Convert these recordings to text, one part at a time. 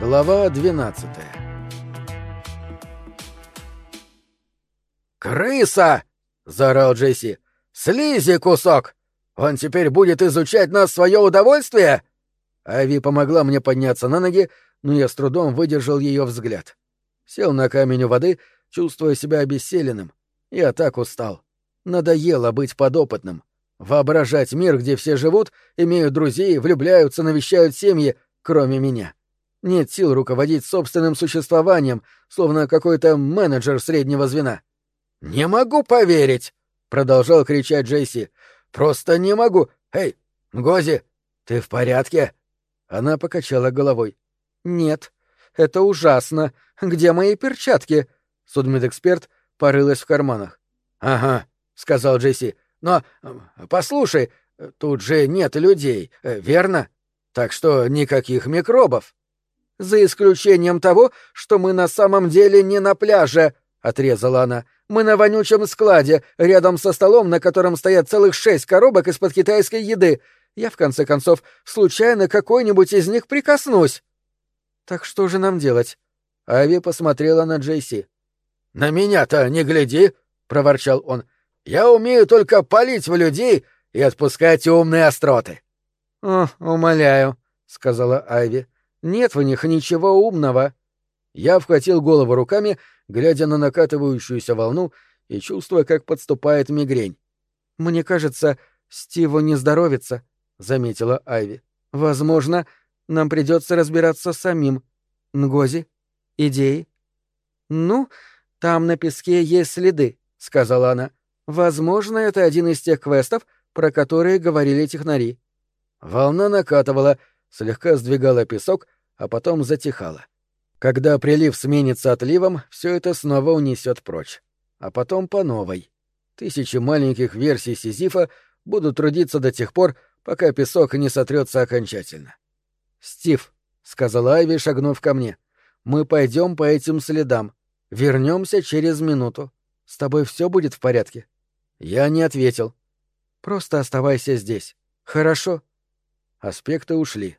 Глава 12 «Крыса!» — заорал Джесси. «Слизи кусок! Он теперь будет изучать нас в свое удовольствие?» Ави помогла мне подняться на ноги, но я с трудом выдержал ее взгляд. Сел на камень у воды, чувствуя себя обессиленным. Я так устал. Надоело быть подопытным. Воображать мир, где все живут, имеют друзей, влюбляются, навещают семьи, кроме меня. Нет сил руководить собственным существованием, словно какой-то менеджер среднего звена. «Не могу поверить!» — продолжал кричать Джейси. «Просто не могу! Эй, Гози, ты в порядке?» Она покачала головой. «Нет, это ужасно. Где мои перчатки?» Судмедэксперт порылась в карманах. «Ага», — сказал Джесси. «Но послушай, тут же нет людей, э, верно? Так что никаких микробов». «За исключением того, что мы на самом деле не на пляже», — отрезала она. «Мы на вонючем складе, рядом со столом, на котором стоят целых шесть коробок из-под китайской еды. Я, в конце концов, случайно какой-нибудь из них прикоснусь». «Так что же нам делать?» Ави посмотрела на Джейси. «На меня-то не гляди!» — проворчал он. «Я умею только палить в людей и отпускать умные остроты». «О, умоляю», — сказала Айви. «Нет в них ничего умного». Я вхватил голову руками, глядя на накатывающуюся волну и чувствуя, как подступает мигрень. «Мне кажется, Стиву не здоровится», — заметила Айви. «Возможно, нам придется разбираться самим. Нгози? Идеи?» «Ну, там на песке есть следы», — сказала она. «Возможно, это один из тех квестов, про которые говорили технари». Волна накатывала, слегка сдвигала песок, а потом затихала. Когда прилив сменится отливом, все это снова унесет прочь. А потом по новой. Тысячи маленьких версий Сизифа будут трудиться до тех пор, пока песок не сотрется окончательно. «Стив», — сказала Айви, шагнув ко мне, — «мы пойдем по этим следам. Вернемся через минуту. С тобой все будет в порядке?» Я не ответил. «Просто оставайся здесь. Хорошо?» Аспекты ушли.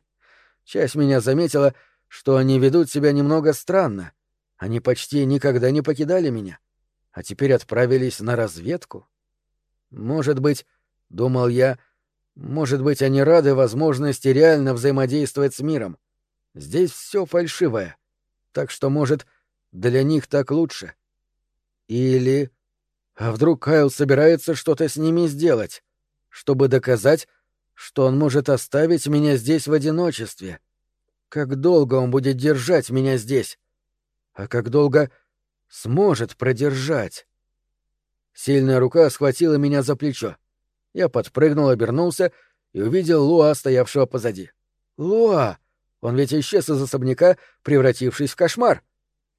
Часть меня заметила, что они ведут себя немного странно. Они почти никогда не покидали меня. А теперь отправились на разведку. Может быть, — думал я, — может быть, они рады возможности реально взаимодействовать с миром. Здесь все фальшивое. Так что, может, для них так лучше. Или... А вдруг Кайл собирается что-то с ними сделать, чтобы доказать, что он может оставить меня здесь в одиночестве? Как долго он будет держать меня здесь? А как долго сможет продержать? Сильная рука схватила меня за плечо. Я подпрыгнул, обернулся и увидел Луа, стоявшего позади. «Луа! Он ведь исчез из особняка, превратившись в кошмар!»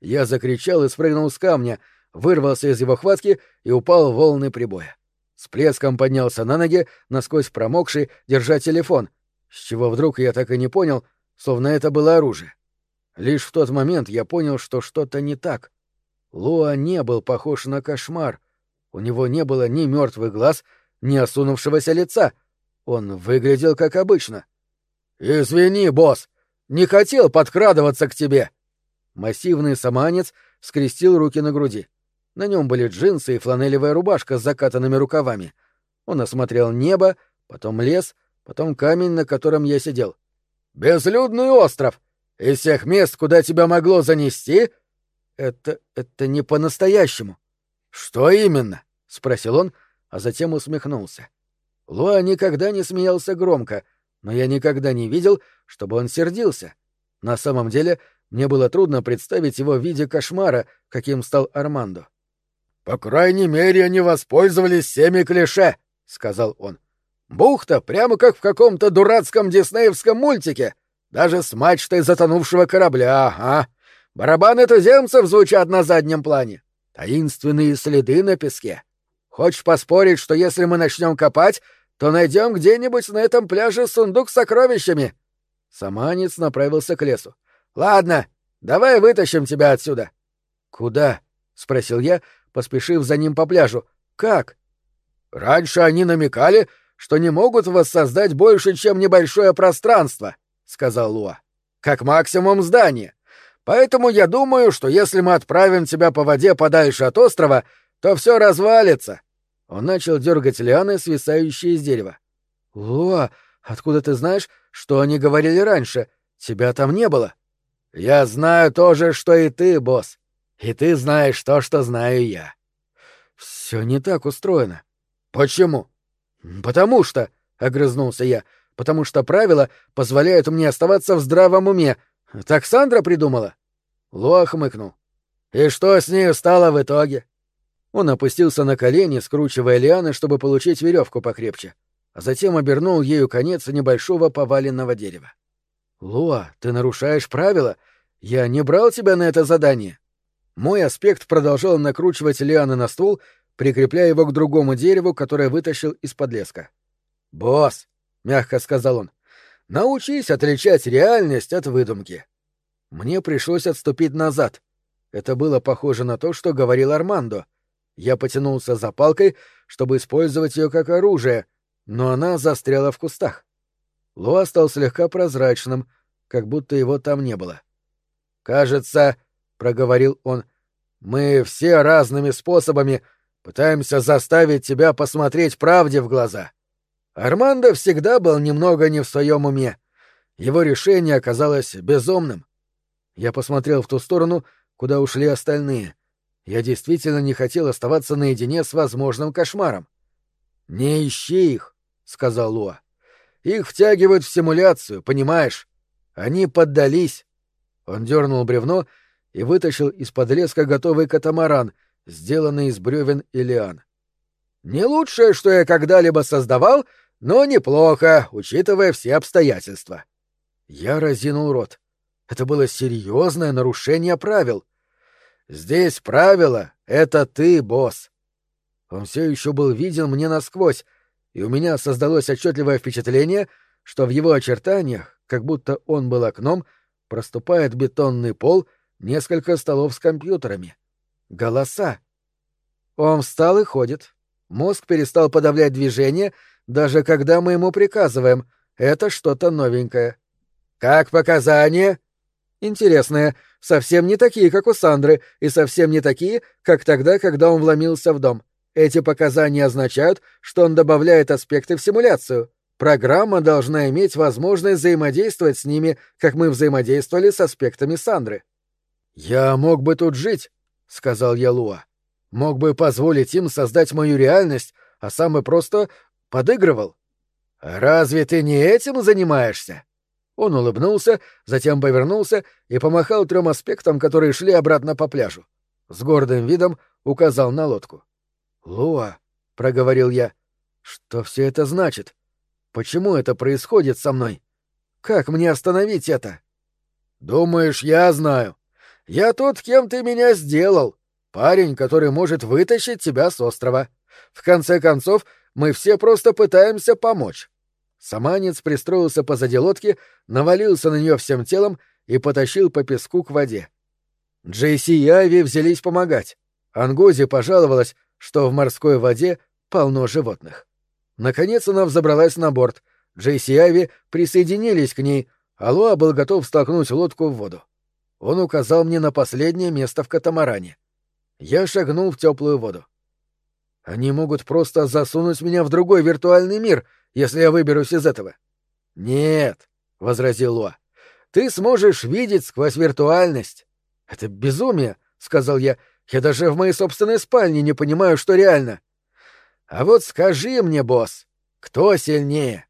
Я закричал и спрыгнул с камня, вырвался из его хватки и упал в волны прибоя. С плеском поднялся на ноги, насквозь промокший, держа телефон, с чего вдруг я так и не понял, словно это было оружие. Лишь в тот момент я понял, что что-то не так. Луа не был похож на кошмар. У него не было ни мертвых глаз, ни осунувшегося лица. Он выглядел как обычно. «Извини, босс, не хотел подкрадываться к тебе», Массивный саманец скрестил руки на груди. На нем были джинсы и фланелевая рубашка с закатанными рукавами. Он осмотрел небо, потом лес, потом камень, на котором я сидел. «Безлюдный остров! Из всех мест, куда тебя могло занести...» «Это... это не по-настоящему». «Что именно?» — спросил он, а затем усмехнулся. Луа никогда не смеялся громко, но я никогда не видел, чтобы он сердился. На самом деле мне было трудно представить его в виде кошмара, каким стал Армандо. «По крайней мере, они воспользовались всеми клише», — сказал он. «Бухта прямо как в каком-то дурацком диснеевском мультике, даже с мачтой затонувшего корабля, а? Барабаны туземцев звучат на заднем плане. Таинственные следы на песке. Хочешь поспорить, что если мы начнем копать, то найдем где-нибудь на этом пляже сундук с сокровищами?» Саманец направился к лесу. Ладно, давай вытащим тебя отсюда. Куда? спросил я, поспешив за ним по пляжу. Как? Раньше они намекали, что не могут воссоздать больше, чем небольшое пространство, сказал Луа. как максимум здание. Поэтому я думаю, что если мы отправим тебя по воде подальше от острова, то все развалится. Он начал дергать лианы, свисающие из дерева. Луа, откуда ты знаешь, что они говорили раньше? Тебя там не было. Я знаю то же, что и ты, босс. И ты знаешь то, что знаю я. Все не так устроено. Почему? Потому что, огрызнулся я, потому что правила позволяют мне оставаться в здравом уме. Так Сандра придумала. Луа хмыкнул. И что с ней стало в итоге? Он опустился на колени, скручивая лианы, чтобы получить веревку покрепче, а затем обернул ею конец небольшого поваленного дерева. «Луа, ты нарушаешь правила. Я не брал тебя на это задание». Мой аспект продолжал накручивать лианы на ствол, прикрепляя его к другому дереву, которое вытащил из-под леска. «Босс», — мягко сказал он, — «научись отличать реальность от выдумки». Мне пришлось отступить назад. Это было похоже на то, что говорил Армандо. Я потянулся за палкой, чтобы использовать ее как оружие, но она застряла в кустах. Луа стал слегка прозрачным, как будто его там не было. «Кажется, — проговорил он, — мы все разными способами пытаемся заставить тебя посмотреть правде в глаза. Армандо всегда был немного не в своем уме. Его решение оказалось безумным. Я посмотрел в ту сторону, куда ушли остальные. Я действительно не хотел оставаться наедине с возможным кошмаром. «Не ищи их», — сказал Луа. Их втягивают в симуляцию, понимаешь? Они поддались. Он дернул бревно и вытащил из-под леска готовый катамаран, сделанный из бревен и лиан. Не лучшее, что я когда-либо создавал, но неплохо, учитывая все обстоятельства. Я разинул рот. Это было серьезное нарушение правил. Здесь правило — это ты, босс. Он все еще был виден мне насквозь, и у меня создалось отчетливое впечатление, что в его очертаниях, как будто он был окном, проступает бетонный пол, несколько столов с компьютерами. Голоса. Он встал и ходит. Мозг перестал подавлять движение, даже когда мы ему приказываем. Это что-то новенькое. «Как показания?» «Интересные. Совсем не такие, как у Сандры, и совсем не такие, как тогда, когда он вломился в дом. Эти показания означают, что он добавляет аспекты в симуляцию. Программа должна иметь возможность взаимодействовать с ними, как мы взаимодействовали с аспектами Сандры. «Я мог бы тут жить», — сказал я Луа. «Мог бы позволить им создать мою реальность, а сам бы просто подыгрывал». «Разве ты не этим занимаешься?» Он улыбнулся, затем повернулся и помахал трем аспектам, которые шли обратно по пляжу. С гордым видом указал на лодку. «Луа», — проговорил я, — «что все это значит? Почему это происходит со мной? Как мне остановить это?» «Думаешь, я знаю. Я тот, кем ты меня сделал. Парень, который может вытащить тебя с острова. В конце концов, мы все просто пытаемся помочь». Саманец пристроился позади лодки, навалился на нее всем телом и потащил по песку к воде. Джейси и Айви взялись помогать. Ангози пожаловалась, что в морской воде полно животных. Наконец она взобралась на борт. Джейси и Айви присоединились к ней, а Луа был готов столкнуть лодку в воду. Он указал мне на последнее место в катамаране. Я шагнул в теплую воду. Они могут просто засунуть меня в другой виртуальный мир, если я выберусь из этого. Нет, возразил Луа. Ты сможешь видеть сквозь виртуальность. Это безумие, сказал я. Я даже в моей собственной спальне не понимаю, что реально. А вот скажи мне, босс, кто сильнее?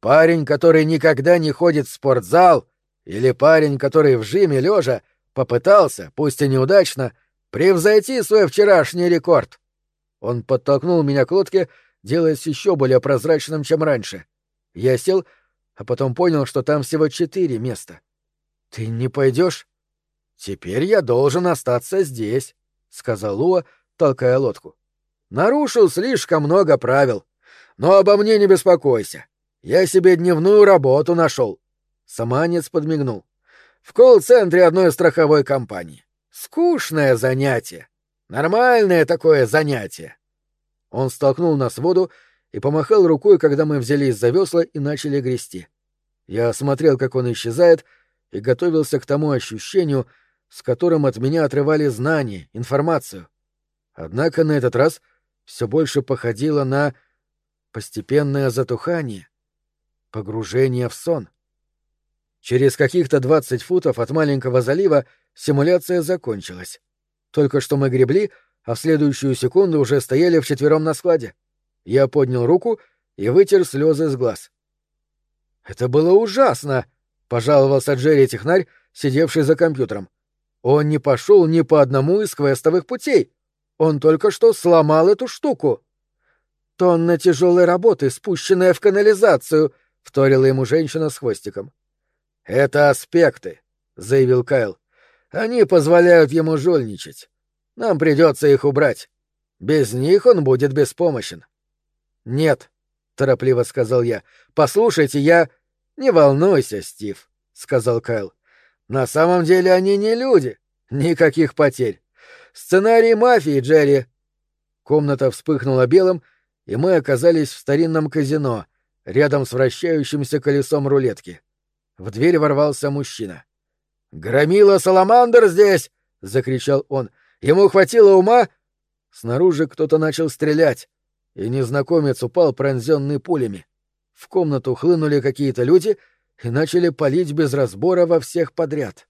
Парень, который никогда не ходит в спортзал, или парень, который в жиме лежа попытался, пусть и неудачно, превзойти свой вчерашний рекорд? Он подтолкнул меня к лодке, делаясь еще более прозрачным, чем раньше. Я сел, а потом понял, что там всего четыре места. Ты не пойдешь? Теперь я должен остаться здесь. — сказал Луа, толкая лодку. «Нарушил слишком много правил. Но обо мне не беспокойся. Я себе дневную работу нашел». Саманец подмигнул. «В колл-центре одной страховой компании. Скучное занятие. Нормальное такое занятие». Он столкнул нас в воду и помахал рукой, когда мы взялись за весла и начали грести. Я смотрел, как он исчезает, и готовился к тому ощущению, с которым от меня отрывали знания, информацию. Однако на этот раз все больше походило на постепенное затухание, погружение в сон. Через каких-то двадцать футов от маленького залива симуляция закончилась. Только что мы гребли, а в следующую секунду уже стояли вчетвером на складе. Я поднял руку и вытер слезы с глаз. «Это было ужасно!» — пожаловался Джерри Технарь, сидевший за компьютером. «Он не пошел ни по одному из квестовых путей. Он только что сломал эту штуку». «Тонна тяжелой работы, спущенная в канализацию», — вторила ему женщина с хвостиком. «Это аспекты», — заявил Кайл. «Они позволяют ему жульничать. Нам придется их убрать. Без них он будет беспомощен». «Нет», — торопливо сказал я. «Послушайте, я...» «Не волнуйся, Стив», — сказал Кайл. «На самом деле они не люди. Никаких потерь. Сценарий мафии, Джерри». Комната вспыхнула белым, и мы оказались в старинном казино, рядом с вращающимся колесом рулетки. В дверь ворвался мужчина. «Громила Саламандр здесь!» — закричал он. «Ему хватило ума...» Снаружи кто-то начал стрелять, и незнакомец упал, пронзенный пулями. В комнату хлынули какие-то люди и начали палить без разбора во всех подряд.